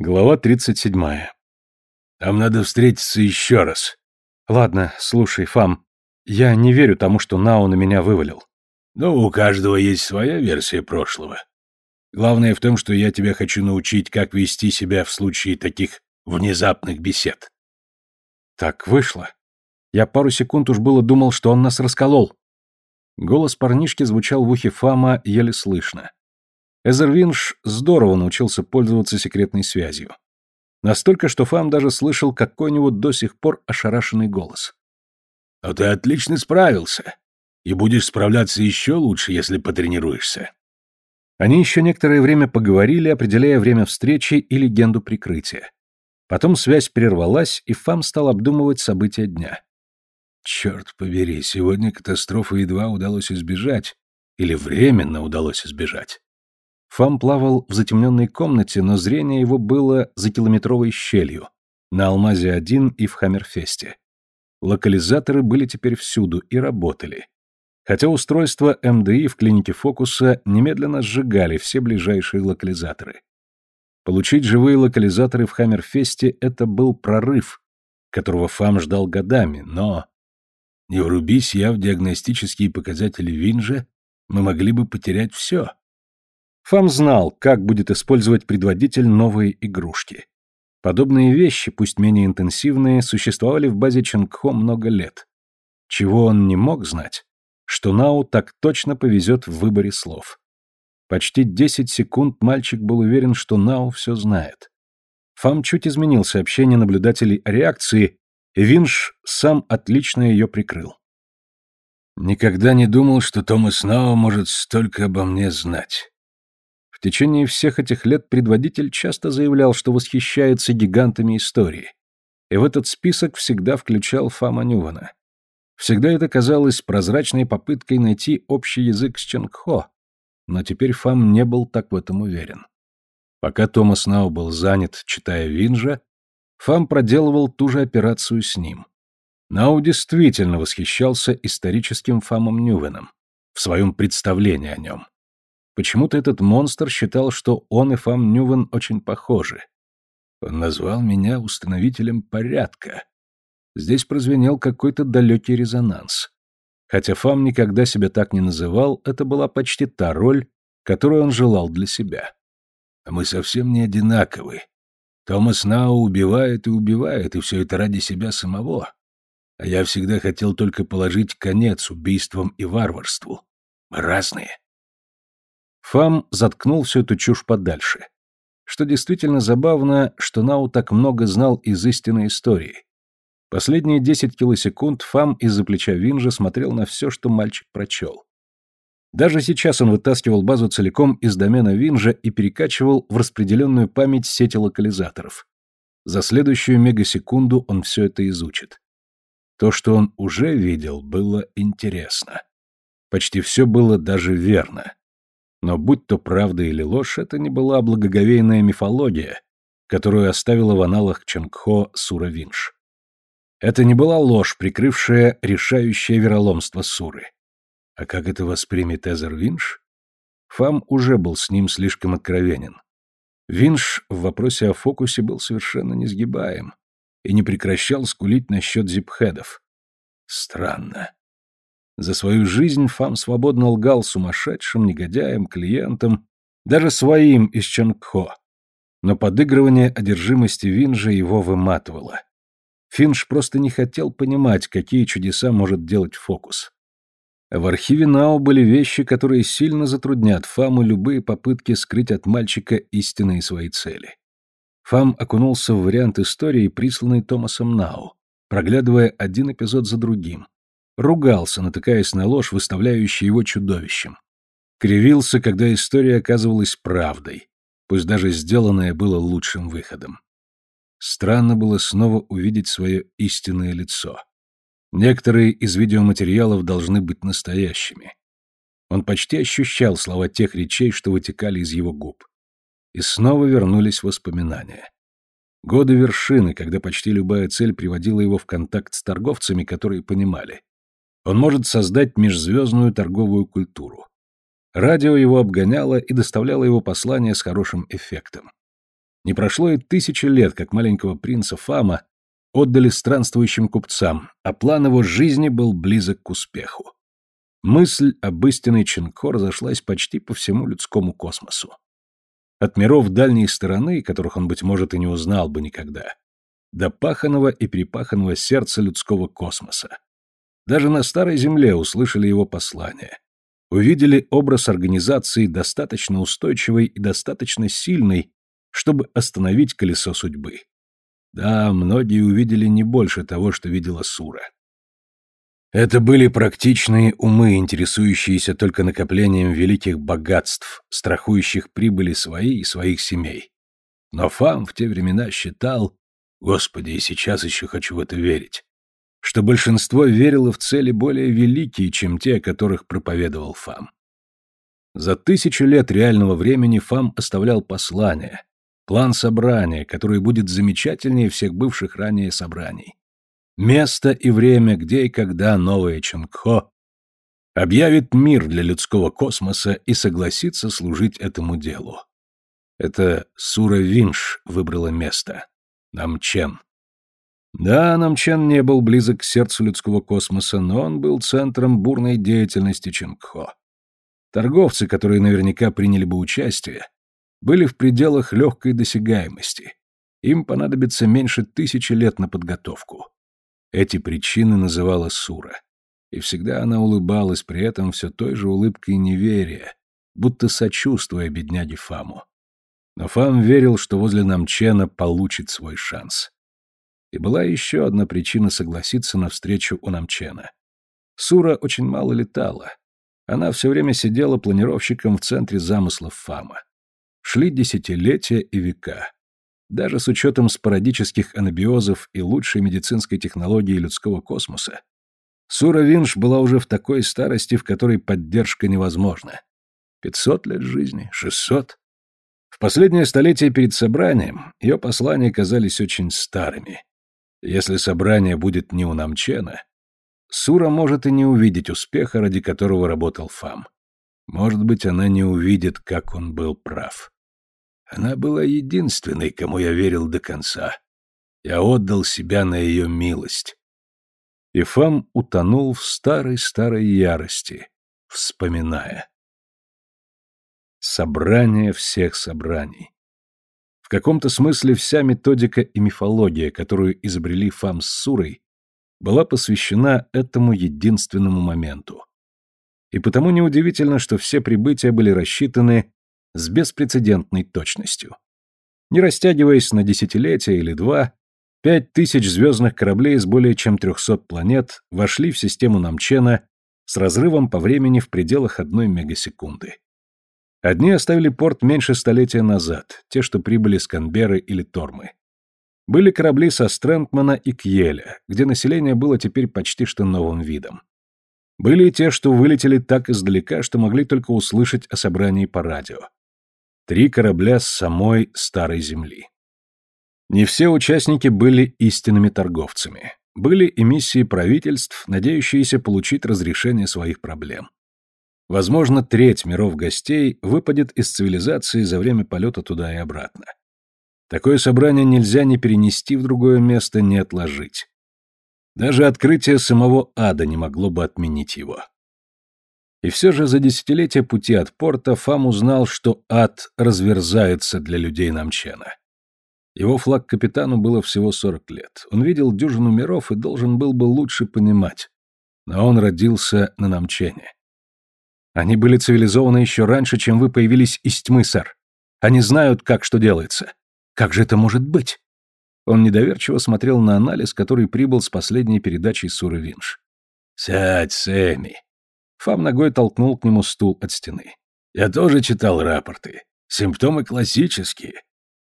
Глава 37. Там надо встретиться еще раз. Ладно, слушай, Фам, я не верю тому, что Нао на меня вывалил. Ну, у каждого есть своя версия прошлого. Главное в том, что я тебя хочу научить, как вести себя в случае таких внезапных бесед. Так вышло. Я пару секунд уж было думал, что он нас расколол. Голос парнишки звучал в ухе Фама еле слышно. Эзервинш здорово научился пользоваться секретной связью. Настолько, что Фам даже слышал какой-нибудь до сих пор ошарашенный голос. «Но ты отлично справился. И будешь справляться еще лучше, если потренируешься». Они еще некоторое время поговорили, определяя время встречи и легенду прикрытия. Потом связь прервалась, и Фам стал обдумывать события дня. «Черт побери, сегодня катастрофы едва удалось избежать. Или временно удалось избежать. Фам плавал в затемненной комнате, но зрение его было за километровой щелью, на Алмазе-1 и в Хаммерфесте. Локализаторы были теперь всюду и работали. Хотя устройства МДИ в клинике Фокуса немедленно сжигали все ближайшие локализаторы. Получить живые локализаторы в Хаммерфесте – это был прорыв, которого ФАМ ждал годами, но... Не врубись я в диагностические показатели Винжа, мы могли бы потерять все. Фам знал, как будет использовать предводитель новые игрушки. Подобные вещи, пусть менее интенсивные, существовали в базе Ченгхо много лет. Чего он не мог знать, что Нау так точно повезет в выборе слов. Почти 10 секунд мальчик был уверен, что Нау все знает. Фам чуть изменил сообщение наблюдателей о реакции, и Винш сам отлично ее прикрыл. «Никогда не думал, что Томас Нау может столько обо мне знать. В течение всех этих лет предводитель часто заявлял, что восхищается гигантами истории. И в этот список всегда включал Фама Нювана. Всегда это казалось прозрачной попыткой найти общий язык с Ченгхо, но теперь Фам не был так в этом уверен. Пока Томас Нау был занят, читая Винжа, Фам проделывал ту же операцию с ним. Нау действительно восхищался историческим Фамом Нювеном в своем представлении о нем. Почему-то этот монстр считал, что он и Фам Нювен очень похожи. Он назвал меня установителем порядка. Здесь прозвенел какой-то далекий резонанс. Хотя Фам никогда себя так не называл, это была почти та роль, которую он желал для себя. Мы совсем не одинаковы. Томас Нау убивает и убивает, и все это ради себя самого. А я всегда хотел только положить конец убийствам и варварству. Мы разные. Фам заткнул всю эту чушь подальше. Что действительно забавно, что Нау так много знал из истинной истории. Последние десять килосекунд Фам из-за плеча Винжа смотрел на все, что мальчик прочел. Даже сейчас он вытаскивал базу целиком из домена Винжа и перекачивал в распределенную память сети локализаторов. За следующую мегасекунду он все это изучит. То, что он уже видел, было интересно. Почти все было даже верно. Но будь то правда или ложь, это не была благоговейная мифология, которую оставила в аналах Сура Винш. Это не была ложь, прикрывшая решающее вероломство Суры. А как это воспримет Эзер Винш? Фам уже был с ним слишком откровенен. Винш в вопросе о фокусе был совершенно несгибаем и не прекращал скулить насчет зипхедов. Странно. За свою жизнь Фам свободно лгал сумасшедшим, негодяям, клиентам, даже своим из Чонгхо. Но подыгрывание одержимости Винжа его выматывало. Финш просто не хотел понимать, какие чудеса может делать фокус. В архиве Нао были вещи, которые сильно затруднят Фаму любые попытки скрыть от мальчика истинные свои цели. Фам окунулся в вариант истории, присланный Томасом Нао, проглядывая один эпизод за другим, Ругался, натыкаясь на ложь, выставляющую его чудовищем. Кривился, когда история оказывалась правдой, пусть даже сделанное было лучшим выходом. Странно было снова увидеть свое истинное лицо. Некоторые из видеоматериалов должны быть настоящими. Он почти ощущал слова тех речей, что вытекали из его губ. И снова вернулись воспоминания. Годы вершины, когда почти любая цель приводила его в контакт с торговцами, которые понимали. Он может создать межзвездную торговую культуру. Радио его обгоняло и доставляло его послания с хорошим эффектом. Не прошло и тысячи лет, как маленького принца Фама отдали странствующим купцам, а план его жизни был близок к успеху. Мысль об истинной Чинко разошлась почти по всему людскому космосу. От миров дальней стороны, которых он, быть может, и не узнал бы никогда, до паханого и перепаханного сердца людского космоса. Даже на Старой Земле услышали его послание. Увидели образ организации достаточно устойчивой и достаточно сильной, чтобы остановить колесо судьбы. Да, многие увидели не больше того, что видела Сура. Это были практичные умы, интересующиеся только накоплением великих богатств, страхующих прибыли свои и своих семей. Но Фам в те времена считал, Господи, и сейчас еще хочу в это верить, что большинство верило в цели более великие, чем те, о которых проповедовал Фам. За тысячу лет реального времени Фам оставлял послание, план собрания, который будет замечательнее всех бывших ранее собраний. Место и время, где и когда новая Чонгхо объявит мир для людского космоса и согласится служить этому делу. Это Сура Винш выбрала место. Намчен. Да, Намчен не был близок к сердцу людского космоса, но он был центром бурной деятельности Чонгхо. Торговцы, которые наверняка приняли бы участие, были в пределах легкой досягаемости. Им понадобится меньше тысячи лет на подготовку. Эти причины называла Сура. И всегда она улыбалась при этом все той же улыбкой неверия, будто сочувствуя бедняге Фаму. Но Фам верил, что возле Намчена получит свой шанс. И была еще одна причина согласиться на встречу у Намчена. Сура очень мало летала. Она все время сидела планировщиком в центре замыслов Фама. Шли десятилетия и века. Даже с учетом спорадических анабиозов и лучшей медицинской технологии людского космоса, Сура Винш была уже в такой старости, в которой поддержка невозможна. Пятьсот лет жизни, шестьсот. В последнее столетие перед собранием ее послания казались очень старыми. Если собрание будет не у Намчена, Сура может и не увидеть успеха, ради которого работал Фам. Может быть, она не увидит, как он был прав. Она была единственной, кому я верил до конца. Я отдал себя на ее милость. И Фам утонул в старой-старой ярости, вспоминая. Собрание всех собраний. В каком-то смысле вся методика и мифология, которую изобрели Фам с Сурой, была посвящена этому единственному моменту. И потому неудивительно, что все прибытия были рассчитаны с беспрецедентной точностью. Не растягиваясь на десятилетия или два, пять тысяч звездных кораблей с более чем трехсот планет вошли в систему Намчена с разрывом по времени в пределах одной мегасекунды. Одни оставили порт меньше столетия назад, те, что прибыли с Канберы или Тормы. Были корабли со Стрэндмана и Кьеля, где население было теперь почти что новым видом. Были и те, что вылетели так издалека, что могли только услышать о собрании по радио. Три корабля с самой Старой Земли. Не все участники были истинными торговцами. Были эмиссии правительств, надеющиеся получить разрешение своих проблем. Возможно, треть миров гостей выпадет из цивилизации за время полета туда и обратно. Такое собрание нельзя ни перенести в другое место, ни отложить. Даже открытие самого ада не могло бы отменить его. И все же за десятилетия пути от порта Фам узнал, что ад разверзается для людей Намчена. Его флаг капитану было всего 40 лет. Он видел дюжину миров и должен был бы лучше понимать. Но он родился на Намчене. Они были цивилизованы еще раньше, чем вы появились из тьмы, сэр. Они знают, как что делается. Как же это может быть? Он недоверчиво смотрел на анализ, который прибыл с последней передачей Суры Винш. «Сядь, Сэмми», Фам ногой толкнул к нему стул от стены. «Я тоже читал рапорты. Симптомы классические.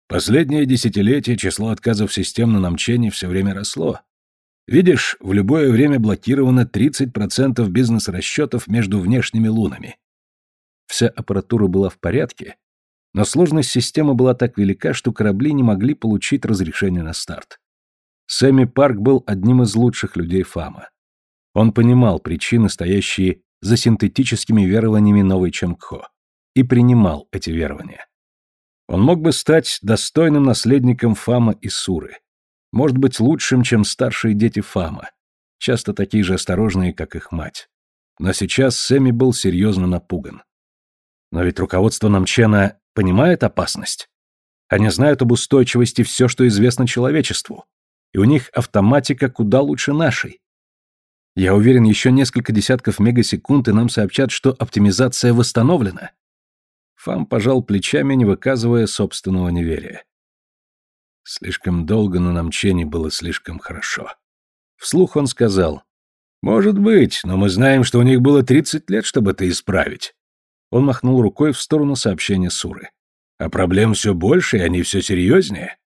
Последнее десятилетие число отказов систем на намчение все время росло. Видишь, в любое время блокировано 30% бизнес-расчетов между внешними лунами. Вся аппаратура была в порядке, но сложность системы была так велика, что корабли не могли получить разрешение на старт. Сэмми Парк был одним из лучших людей Фама. Он понимал причины, стоящие за синтетическими верованиями новой Чангхо и принимал эти верования. Он мог бы стать достойным наследником Фама и Суры. Может быть, лучшим, чем старшие дети Фама, часто такие же осторожные, как их мать. Но сейчас Сэмми был серьезно напуган. Но ведь руководство Намчена понимает опасность. Они знают об устойчивости все, что известно человечеству. И у них автоматика куда лучше нашей. Я уверен, еще несколько десятков мегасекунд, и нам сообщат, что оптимизация восстановлена. Фам пожал плечами, не выказывая собственного неверия. Слишком долго на намчене было слишком хорошо. Вслух он сказал, «Может быть, но мы знаем, что у них было 30 лет, чтобы это исправить». Он махнул рукой в сторону сообщения Суры. «А проблем все больше, и они все серьезнее».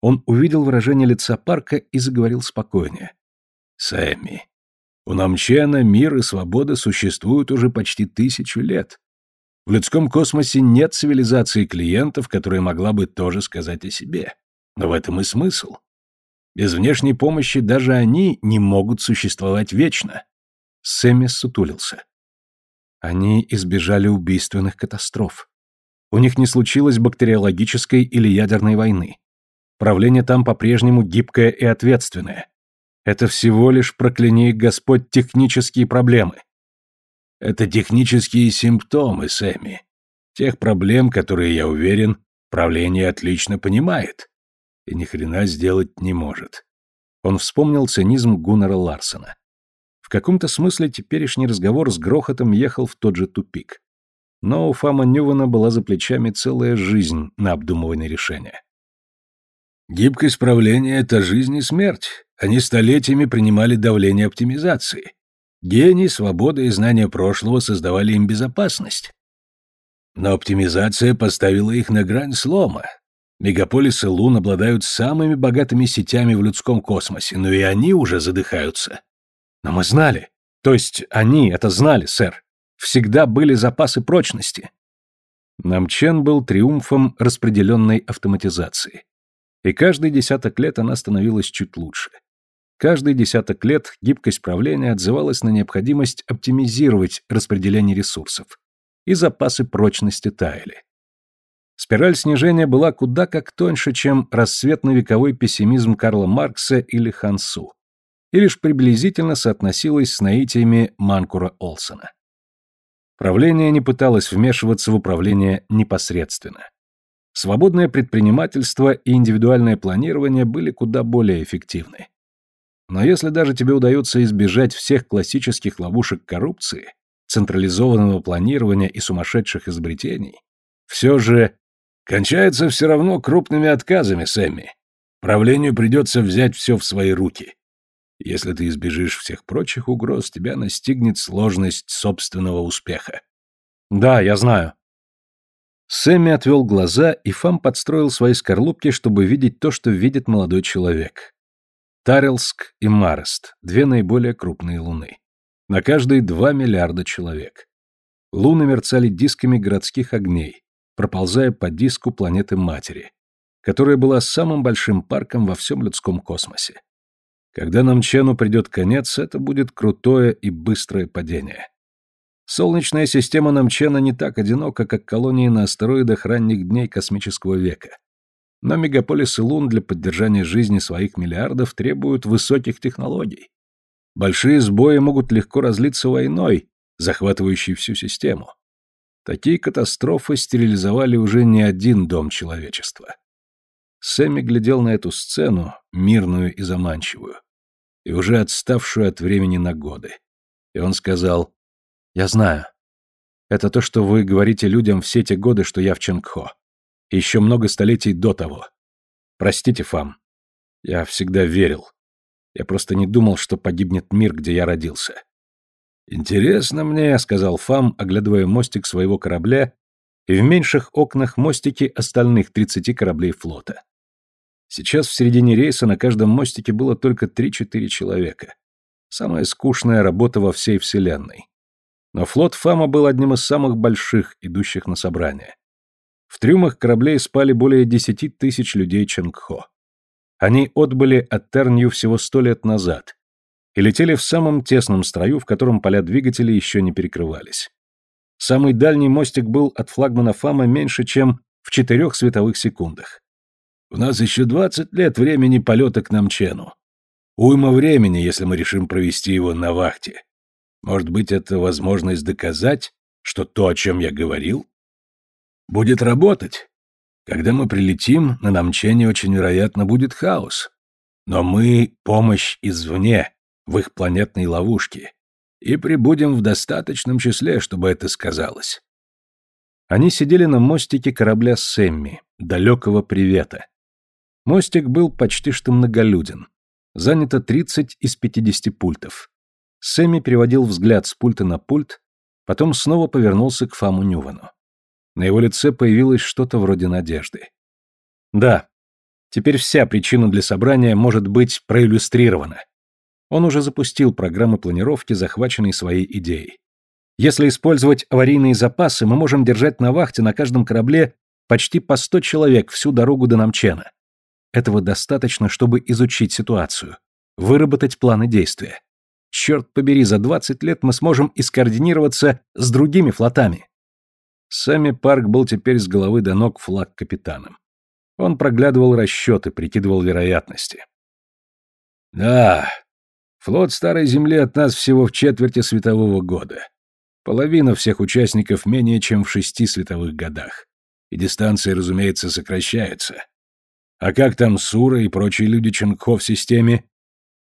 Он увидел выражение лица Парка и заговорил спокойнее. «Сэмми, у Намчена мир и свобода существуют уже почти тысячу лет. В людском космосе нет цивилизации клиентов, которая могла бы тоже сказать о себе. Но в этом и смысл. Без внешней помощи даже они не могут существовать вечно. Сэмми сутулился. Они избежали убийственных катастроф. У них не случилось бактериологической или ядерной войны. Правление там по-прежнему гибкое и ответственное. Это всего лишь прокляни Господь технические проблемы. Это технические симптомы, Сэмми. Тех проблем, которые, я уверен, правление отлично понимает. И ни хрена сделать не может. Он вспомнил цинизм Гуннера Ларсона. В каком-то смысле теперешний разговор с грохотом ехал в тот же тупик. Но у Фама Нювана была за плечами целая жизнь на обдумывание решения. Гибкость правления — это жизнь и смерть. Они столетиями принимали давление оптимизации. Гений, свобода и знания прошлого создавали им безопасность. Но оптимизация поставила их на грань слома. Мегаполисы Лун обладают самыми богатыми сетями в людском космосе, но и они уже задыхаются. Но мы знали. То есть они это знали, сэр. Всегда были запасы прочности. Намчен был триумфом распределенной автоматизации и каждый десяток лет она становилась чуть лучше. Каждый десяток лет гибкость правления отзывалась на необходимость оптимизировать распределение ресурсов, и запасы прочности таяли. Спираль снижения была куда как тоньше, чем рассветно-вековой пессимизм Карла Маркса или Хансу, и лишь приблизительно соотносилась с наитиями Манкура Олсона. Правление не пыталось вмешиваться в управление непосредственно. Свободное предпринимательство и индивидуальное планирование были куда более эффективны. Но если даже тебе удается избежать всех классических ловушек коррупции, централизованного планирования и сумасшедших изобретений, все же кончается все равно крупными отказами, Сэмми. Правлению придется взять все в свои руки. Если ты избежишь всех прочих угроз, тебя настигнет сложность собственного успеха. Да, я знаю. Сэмми отвел глаза, и Фам подстроил свои скорлупки, чтобы видеть то, что видит молодой человек. Тарелск и Марест – две наиболее крупные луны. На каждой два миллиарда человек. Луны мерцали дисками городских огней, проползая по диску планеты-матери, которая была самым большим парком во всем людском космосе. Когда Намчену придет конец, это будет крутое и быстрое падение. Солнечная система Намчена не так одинока, как колонии на астероидах ранних дней космического века. Но мегаполисы Лун для поддержания жизни своих миллиардов требуют высоких технологий. Большие сбои могут легко разлиться войной, захватывающей всю систему. Такие катастрофы стерилизовали уже не один дом человечества. Сэмми глядел на эту сцену, мирную и заманчивую, и уже отставшую от времени на годы. И он сказал, я знаю. Это то, что вы говорите людям все те годы, что я в Ченгхо. И еще много столетий до того. Простите, Фам. Я всегда верил. Я просто не думал, что погибнет мир, где я родился. Интересно мне, сказал Фам, оглядывая мостик своего корабля и в меньших окнах мостики остальных 30 кораблей флота. Сейчас в середине рейса на каждом мостике было только 3-4 человека. Самая скучная работа во всей Вселенной. Но флот Фама был одним из самых больших, идущих на собрание. В трюмах кораблей спали более десяти тысяч людей Ченгхо. Они отбыли от Тернью всего сто лет назад и летели в самом тесном строю, в котором поля двигателей еще не перекрывались. Самый дальний мостик был от флагмана Фама меньше, чем в четырех световых секундах. У нас еще двадцать лет времени полета к Намчену. Уйма времени, если мы решим провести его на вахте. Может быть, это возможность доказать, что то, о чем я говорил, будет работать. Когда мы прилетим, на Намчене очень вероятно будет хаос. Но мы — помощь извне, в их планетной ловушке, и прибудем в достаточном числе, чтобы это сказалось. Они сидели на мостике корабля Сэмми, далекого привета. Мостик был почти что многолюден. Занято 30 из 50 пультов. Сэмми переводил взгляд с пульта на пульт, потом снова повернулся к Фаму Нювану. На его лице появилось что-то вроде надежды. Да, теперь вся причина для собрания может быть проиллюстрирована. Он уже запустил программы планировки, захваченной своей идеей. Если использовать аварийные запасы, мы можем держать на вахте на каждом корабле почти по 100 человек всю дорогу до Намчена. Этого достаточно, чтобы изучить ситуацию, выработать планы действия. Черт побери, за 20 лет мы сможем и скоординироваться с другими флотами. Сами Парк был теперь с головы до ног флаг капитаном. Он проглядывал расчеты, прикидывал вероятности. «Да, флот Старой Земли от нас всего в четверти светового года. Половина всех участников менее чем в шести световых годах. И дистанция, разумеется, сокращается. А как там Сура и прочие люди Ченгхо в системе?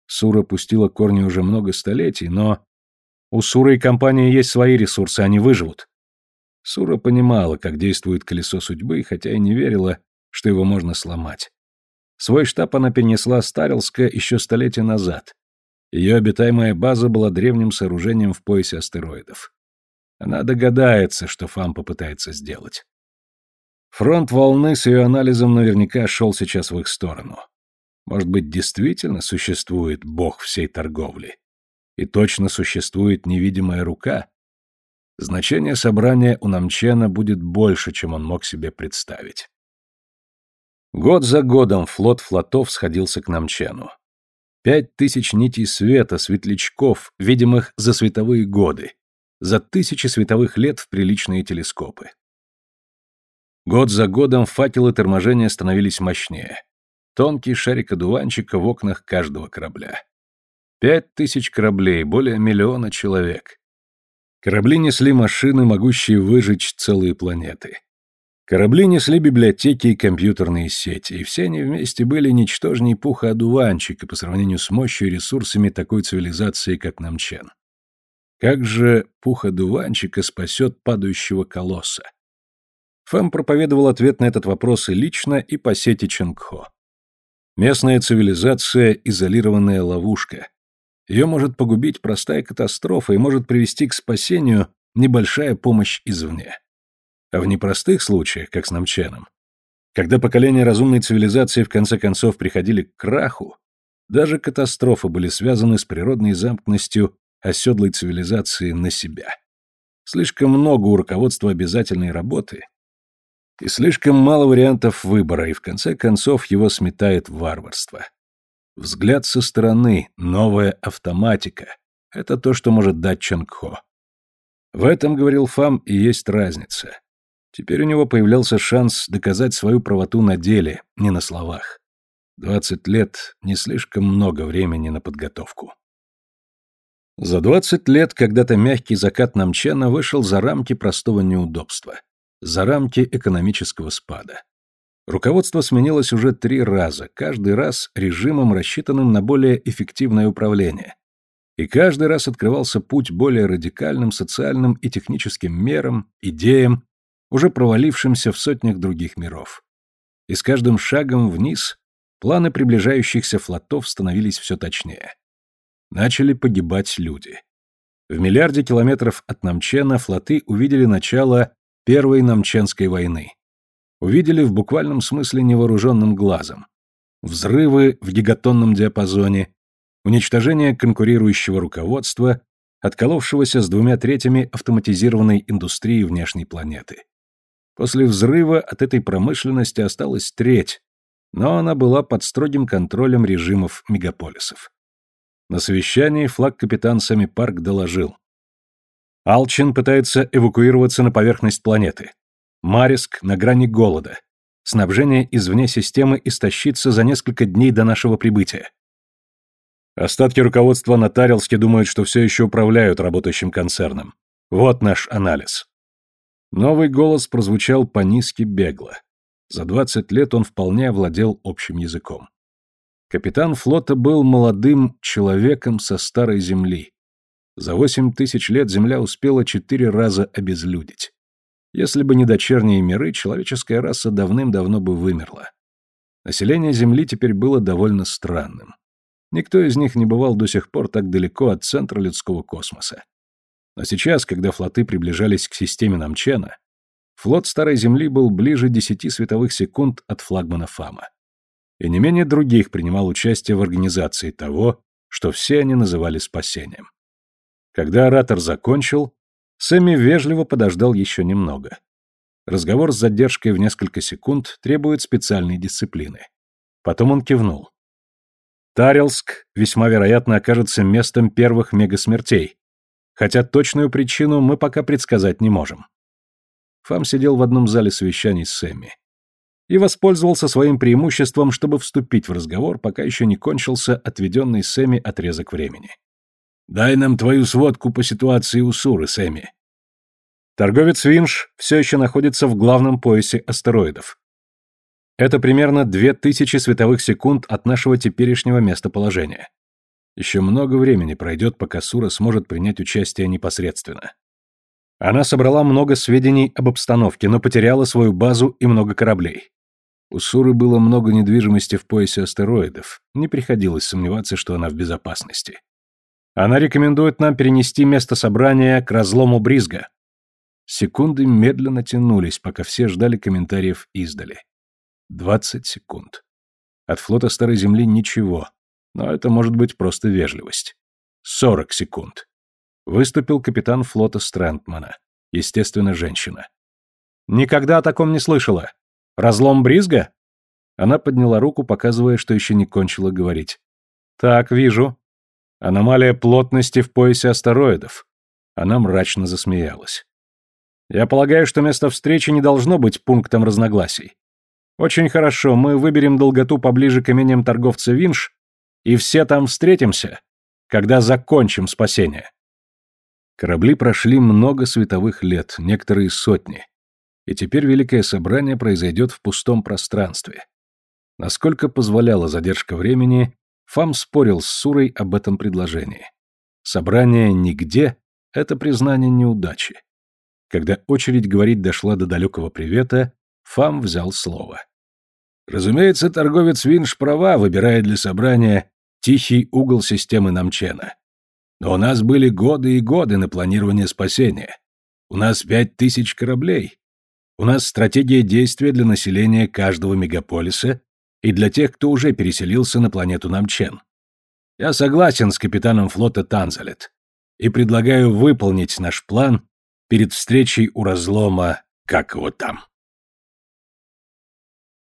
Сура пустила корни уже много столетий, но... У Суры и компании есть свои ресурсы, они выживут. Сура понимала, как действует колесо судьбы, хотя и не верила, что его можно сломать. Свой штаб она перенесла с Тарелска еще столетия назад. Ее обитаемая база была древним сооружением в поясе астероидов. Она догадается, что Фам попытается сделать. Фронт волны с ее анализом наверняка шел сейчас в их сторону. Может быть, действительно существует бог всей торговли? И точно существует невидимая рука, Значение собрания у Намчена будет больше, чем он мог себе представить. Год за годом флот флотов сходился к Намчену. Пять тысяч нитей света, светлячков, видимых за световые годы, за тысячи световых лет в приличные телескопы. Год за годом факелы торможения становились мощнее. Тонкий шарик одуванчика в окнах каждого корабля. Пять тысяч кораблей, более миллиона человек. Корабли несли машины, могущие выжечь целые планеты. Корабли несли библиотеки и компьютерные сети, и все они вместе были ничтожней пуха одуванчика по сравнению с мощью и ресурсами такой цивилизации, как Намчен. Как же пух одуванчика спасет падающего колосса? Фэм проповедовал ответ на этот вопрос и лично, и по сети Ченгхо. Местная цивилизация – изолированная ловушка, ее может погубить простая катастрофа и может привести к спасению небольшая помощь извне. А в непростых случаях, как с Намчаном, когда поколения разумной цивилизации в конце концов приходили к краху, даже катастрофы были связаны с природной замкнутостью оседлой цивилизации на себя. Слишком много у руководства обязательной работы и слишком мало вариантов выбора, и в конце концов его сметает варварство. Взгляд со стороны, новая автоматика — это то, что может дать Чангхо. В этом, говорил Фам, и есть разница. Теперь у него появлялся шанс доказать свою правоту на деле, не на словах. Двадцать лет — не слишком много времени на подготовку. За двадцать лет когда-то мягкий закат Намчена вышел за рамки простого неудобства, за рамки экономического спада. Руководство сменилось уже три раза, каждый раз режимом, рассчитанным на более эффективное управление. И каждый раз открывался путь более радикальным социальным и техническим мерам, идеям, уже провалившимся в сотнях других миров. И с каждым шагом вниз планы приближающихся флотов становились все точнее. Начали погибать люди. В миллиарде километров от Намчена флоты увидели начало Первой Намченской войны увидели в буквальном смысле невооруженным глазом. Взрывы в гигатонном диапазоне, уничтожение конкурирующего руководства, отколовшегося с двумя третями автоматизированной индустрии внешней планеты. После взрыва от этой промышленности осталась треть, но она была под строгим контролем режимов мегаполисов. На совещании флаг-капитан Сами Парк доложил. Алчин пытается эвакуироваться на поверхность планеты. Мариск на грани голода. Снабжение извне системы истощится за несколько дней до нашего прибытия. Остатки руководства на думают, что все еще управляют работающим концерном. Вот наш анализ. Новый голос прозвучал по-низки бегло. За 20 лет он вполне овладел общим языком. Капитан флота был молодым человеком со старой земли. За восемь тысяч лет Земля успела четыре раза обезлюдить. Если бы не дочерние миры, человеческая раса давным-давно бы вымерла. Население Земли теперь было довольно странным. Никто из них не бывал до сих пор так далеко от центра людского космоса. Но сейчас, когда флоты приближались к системе Намчена, флот Старой Земли был ближе десяти световых секунд от флагмана Фама. И не менее других принимал участие в организации того, что все они называли спасением. Когда оратор закончил, Сэмми вежливо подождал еще немного. Разговор с задержкой в несколько секунд требует специальной дисциплины. Потом он кивнул. Тарелск весьма вероятно окажется местом первых мегасмертей, хотя точную причину мы пока предсказать не можем. Фам сидел в одном зале совещаний с Сэмми и воспользовался своим преимуществом, чтобы вступить в разговор, пока еще не кончился отведенный Сэмми отрезок времени. «Дай нам твою сводку по ситуации у Суры, Сэмми». Торговец Винш все еще находится в главном поясе астероидов. Это примерно 2000 световых секунд от нашего теперешнего местоположения. Еще много времени пройдет, пока Сура сможет принять участие непосредственно. Она собрала много сведений об обстановке, но потеряла свою базу и много кораблей. У Суры было много недвижимости в поясе астероидов, не приходилось сомневаться, что она в безопасности. Она рекомендует нам перенести место собрания к разлому Бризга. Секунды медленно тянулись, пока все ждали комментариев издали. Двадцать секунд. От флота Старой Земли ничего, но это может быть просто вежливость. Сорок секунд. Выступил капитан флота Стрэндмана. Естественно, женщина. «Никогда о таком не слышала. Разлом Бризга?» Она подняла руку, показывая, что еще не кончила говорить. «Так, вижу. Аномалия плотности в поясе астероидов». Она мрачно засмеялась. «Я полагаю, что место встречи не должно быть пунктом разногласий. Очень хорошо, мы выберем долготу поближе к имениям торговца Винш и все там встретимся, когда закончим спасение. Корабли прошли много световых лет, некоторые сотни, и теперь великое собрание произойдет в пустом пространстве. Насколько позволяла задержка времени, Фам спорил с Сурой об этом предложении. Собрание нигде — это признание неудачи. Когда очередь говорить дошла до далекого привета, Фам взял слово. Разумеется, торговец Винш права, выбирая для собрания тихий угол системы Намчена. Но у нас были годы и годы на планирование спасения. У нас пять тысяч кораблей. У нас стратегия действия для населения каждого мегаполиса и для тех, кто уже переселился на планету Намчен. Я согласен с капитаном флота Танзалет и предлагаю выполнить наш план перед встречей у разлома, как его там.